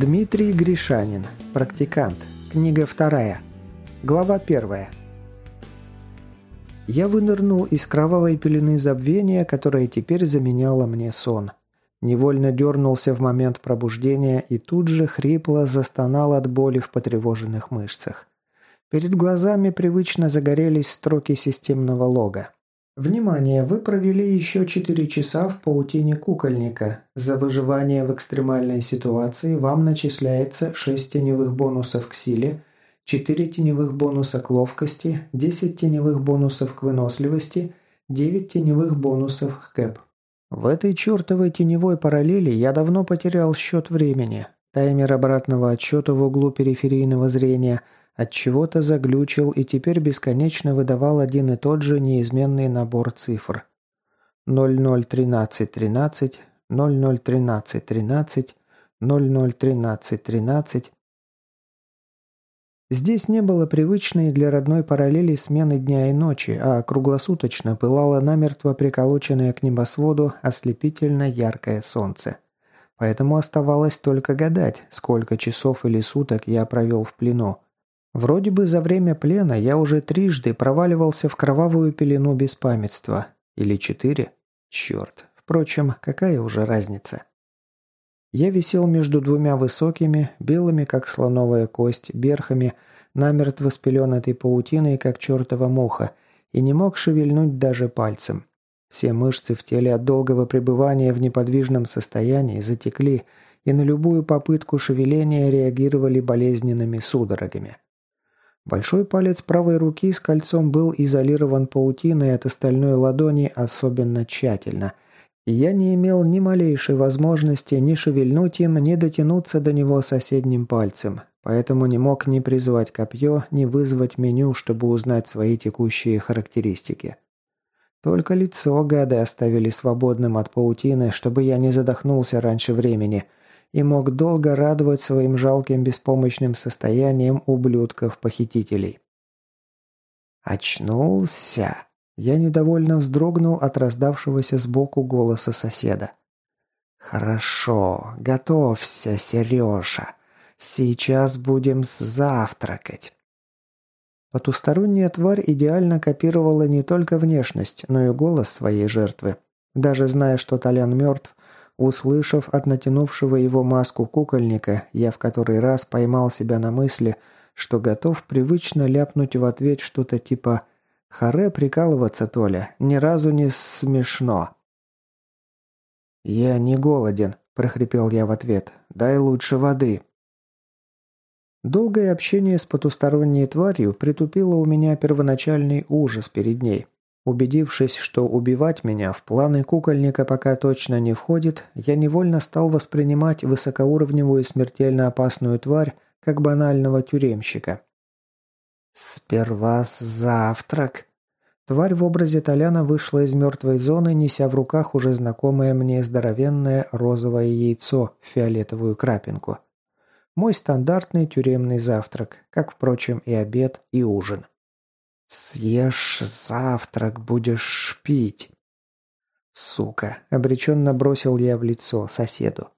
Дмитрий Гришанин. Практикант. Книга вторая. Глава первая. Я вынырнул из кровавой пелены забвения, которая теперь заменяла мне сон. Невольно дернулся в момент пробуждения и тут же хрипло застонал от боли в потревоженных мышцах. Перед глазами привычно загорелись строки системного лога. Внимание! Вы провели еще 4 часа в паутине кукольника. За выживание в экстремальной ситуации вам начисляется 6 теневых бонусов к силе, 4 теневых бонуса к ловкости, 10 теневых бонусов к выносливости, 9 теневых бонусов к кэп. В этой чертовой теневой параллели я давно потерял счет времени. Таймер обратного отсчета в углу периферийного зрения – от чего-то заглючил и теперь бесконечно выдавал один и тот же неизменный набор цифр. 001313, 001313, 001313. Здесь не было привычной для родной параллели смены дня и ночи, а круглосуточно пылало намертво приколоченное к небосводу ослепительно яркое солнце. Поэтому оставалось только гадать, сколько часов или суток я провел в плену. Вроде бы за время плена я уже трижды проваливался в кровавую пелену беспамятства. Или четыре? Черт. Впрочем, какая уже разница? Я висел между двумя высокими, белыми, как слоновая кость, берхами, намертво спеленатой паутиной, как чертова муха, и не мог шевельнуть даже пальцем. Все мышцы в теле от долгого пребывания в неподвижном состоянии затекли, и на любую попытку шевеления реагировали болезненными судорогами. Большой палец правой руки с кольцом был изолирован паутиной от остальной ладони особенно тщательно, и я не имел ни малейшей возможности ни шевельнуть им, ни дотянуться до него соседним пальцем, поэтому не мог ни призвать копье, ни вызвать меню, чтобы узнать свои текущие характеристики. Только лицо гады оставили свободным от паутины, чтобы я не задохнулся раньше времени – и мог долго радовать своим жалким беспомощным состоянием ублюдков-похитителей. «Очнулся!» Я недовольно вздрогнул от раздавшегося сбоку голоса соседа. «Хорошо, готовься, Сережа. Сейчас будем завтракать». Потусторонняя тварь идеально копировала не только внешность, но и голос своей жертвы. Даже зная, что Толян мертв, Услышав от натянувшего его маску кукольника, я в который раз поймал себя на мысли, что готов привычно ляпнуть в ответ что-то типа «Харе прикалываться, Толя, ни разу не смешно». «Я не голоден», – прохрипел я в ответ. «Дай лучше воды». Долгое общение с потусторонней тварью притупило у меня первоначальный ужас перед ней. Убедившись, что убивать меня в планы кукольника пока точно не входит, я невольно стал воспринимать высокоуровневую смертельно опасную тварь как банального тюремщика. «Сперва завтрак». Тварь в образе Толяна вышла из мертвой зоны, неся в руках уже знакомое мне здоровенное розовое яйцо в фиолетовую крапинку. Мой стандартный тюремный завтрак, как, впрочем, и обед, и ужин. «Съешь завтрак, будешь шпить». «Сука!» – обреченно бросил я в лицо соседу.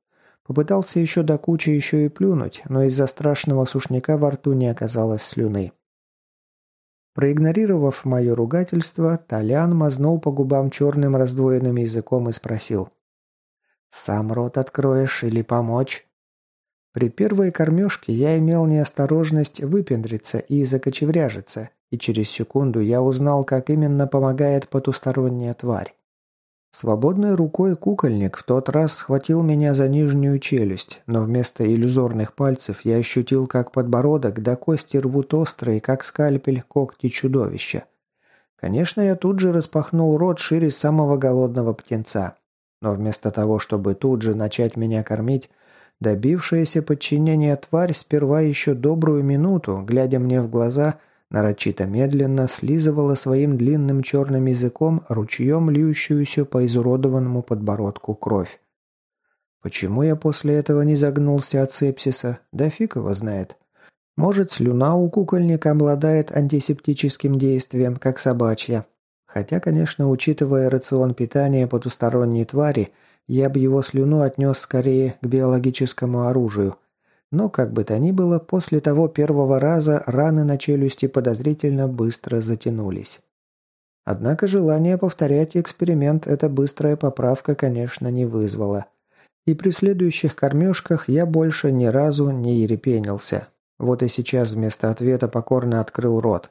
Попытался еще до кучи еще и плюнуть, но из-за страшного сушняка во рту не оказалось слюны. Проигнорировав мое ругательство, Толян мазнул по губам черным раздвоенным языком и спросил. «Сам рот откроешь или помочь?» При первой кормежке я имел неосторожность выпендриться и закочевряжиться, и через секунду я узнал, как именно помогает потусторонняя тварь. Свободной рукой кукольник в тот раз схватил меня за нижнюю челюсть, но вместо иллюзорных пальцев я ощутил, как подбородок до кости рвут острые, как скальпель, когти чудовища. Конечно, я тут же распахнул рот шире самого голодного птенца. Но вместо того, чтобы тут же начать меня кормить, добившаяся подчинения тварь сперва еще добрую минуту, глядя мне в глаза – нарочито медленно слизывала своим длинным черным языком ручьем льющуюся по изуродованному подбородку кровь. Почему я после этого не загнулся от сепсиса? Да фиг его знает. Может, слюна у кукольника обладает антисептическим действием, как собачья. Хотя, конечно, учитывая рацион питания потусторонней твари, я бы его слюну отнес скорее к биологическому оружию. Но, как бы то ни было, после того первого раза раны на челюсти подозрительно быстро затянулись. Однако желание повторять эксперимент эта быстрая поправка, конечно, не вызвала. И при следующих кормежках я больше ни разу не ерепенился. Вот и сейчас вместо ответа покорно открыл рот.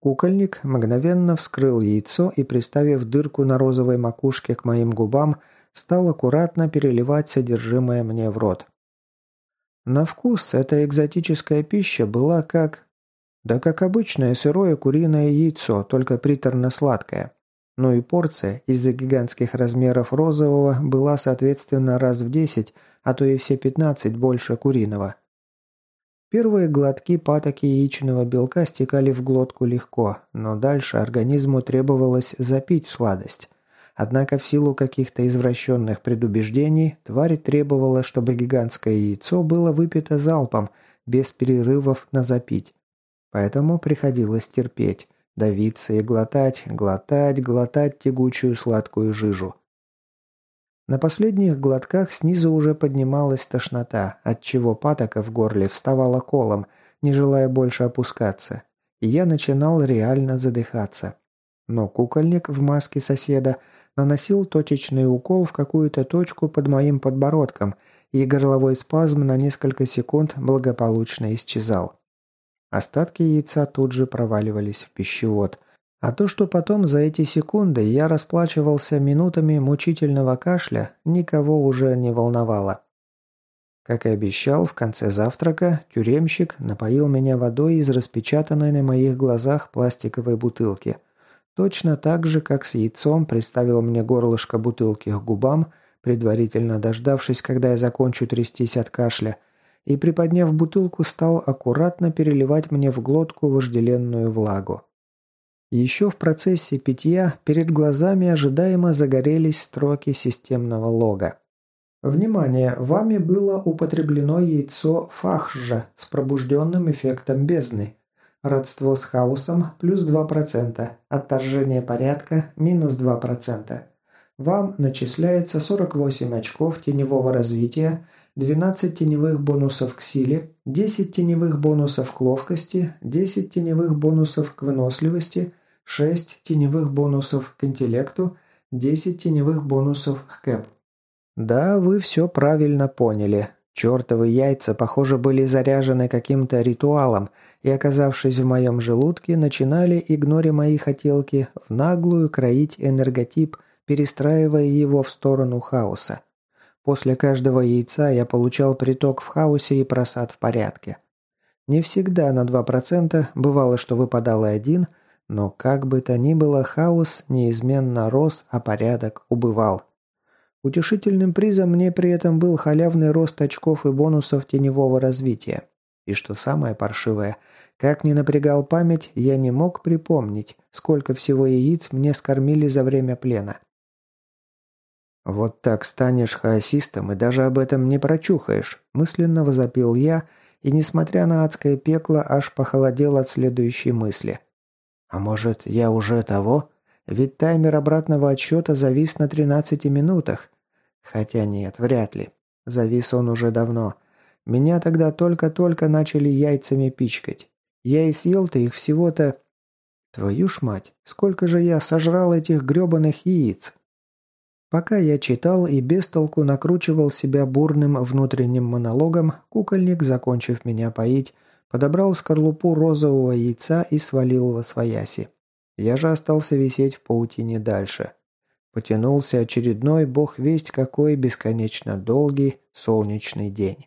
Кукольник мгновенно вскрыл яйцо и, приставив дырку на розовой макушке к моим губам, стал аккуратно переливать содержимое мне в рот. На вкус эта экзотическая пища была как... Да как обычное сырое куриное яйцо, только приторно-сладкое. Ну и порция из-за гигантских размеров розового была соответственно раз в 10, а то и все 15 больше куриного. Первые глотки патоки яичного белка стекали в глотку легко, но дальше организму требовалось запить сладость. Однако в силу каких-то извращенных предубеждений тварь требовала, чтобы гигантское яйцо было выпито залпом, без перерывов на запить. Поэтому приходилось терпеть, давиться и глотать, глотать, глотать тягучую сладкую жижу. На последних глотках снизу уже поднималась тошнота, отчего патока в горле вставала колом, не желая больше опускаться, и я начинал реально задыхаться. Но кукольник в маске соседа – наносил точечный укол в какую-то точку под моим подбородком, и горловой спазм на несколько секунд благополучно исчезал. Остатки яйца тут же проваливались в пищевод. А то, что потом за эти секунды я расплачивался минутами мучительного кашля, никого уже не волновало. Как и обещал, в конце завтрака тюремщик напоил меня водой из распечатанной на моих глазах пластиковой бутылки – Точно так же, как с яйцом, приставил мне горлышко бутылки к губам, предварительно дождавшись, когда я закончу трястись от кашля, и, приподняв бутылку, стал аккуратно переливать мне в глотку вожделенную влагу. Еще в процессе питья перед глазами ожидаемо загорелись строки системного лога. Внимание! Вами было употреблено яйцо фахжа с пробужденным эффектом бездны. Родство с хаосом – плюс 2%. Отторжение порядка – минус 2%. Вам начисляется 48 очков теневого развития, 12 теневых бонусов к силе, 10 теневых бонусов к ловкости, 10 теневых бонусов к выносливости, 6 теневых бонусов к интеллекту, 10 теневых бонусов к кэп. Да, вы все правильно поняли. Чертовы яйца, похоже, были заряжены каким-то ритуалом, и, оказавшись в моем желудке, начинали, игноре мои хотелки, в наглую кроить энерготип, перестраивая его в сторону хаоса. После каждого яйца я получал приток в хаосе и просад в порядке. Не всегда на 2%, бывало, что выпадал и один, но как бы то ни было, хаос неизменно рос, а порядок убывал. Утешительным призом мне при этом был халявный рост очков и бонусов теневого развития. И что самое паршивое, как ни напрягал память, я не мог припомнить, сколько всего яиц мне скормили за время плена. «Вот так станешь хаосистом и даже об этом не прочухаешь», мысленно возопил я, и, несмотря на адское пекло, аж похолодел от следующей мысли. «А может, я уже того? Ведь таймер обратного отсчета завис на 13 минутах, Хотя нет, вряд ли. Завис он уже давно. Меня тогда только-только начали яйцами пичкать. Я и съел-то их всего-то... Твою ж мать, сколько же я сожрал этих грёбаных яиц. Пока я читал и без толку накручивал себя бурным внутренним монологом, кукольник, закончив меня поить, подобрал скорлупу розового яйца и свалил во свояси. Я же остался висеть в паутине дальше. Потянулся очередной бог весть какой бесконечно долгий солнечный день.